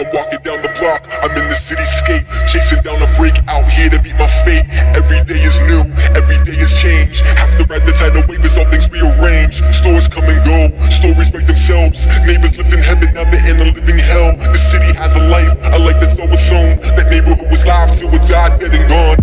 I'm walking down the block, I'm in the cityscape, chasing down a break out here to meet my fate. Every day is new, every day is change. Have to ride the tidal wave as all things rearrange. Stores come and go, stories break themselves. Neighbors lived in heaven, now they're in a living hell. The city has a life, a life that's all its. That neighborhood was live till it died, dead and gone.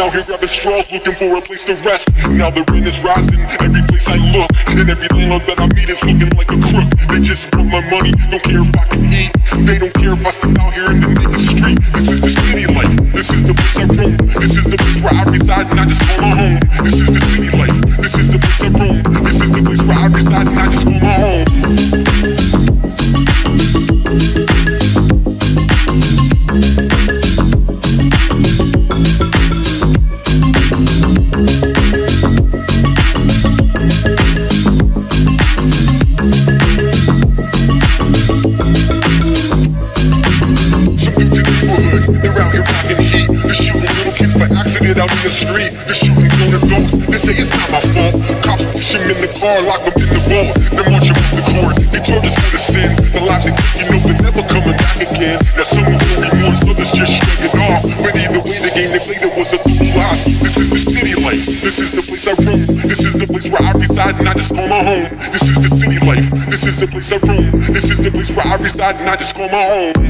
Out here grabbing straws, looking for a place to rest. Now the rain is rising, every place I look, and every landlord that I meet is looking like a crook. They just want my money, don't care if I can eat. They don't care if I step out here in the naked street. This is the city life, this is the place I roam. This is the place where I reside and I just call my home. This is the city life, this is the place I roam. This is the place where I reside and I just call my home. In the street. They're shooting grown adults. They say it's not my fault. Cops push them in the car, lock them in the vault. Then march them to the court. They told us for the sins. The lives they took, you know they're never coming back again. Now some will feel remorse, others just shrug it off. But either way, the game they played it was a total loss. This is the city life. This is the place I roam. This is the place where I reside and I just call my home. This is the city life. This is the place I roam. This is the place where I reside and I just call my home.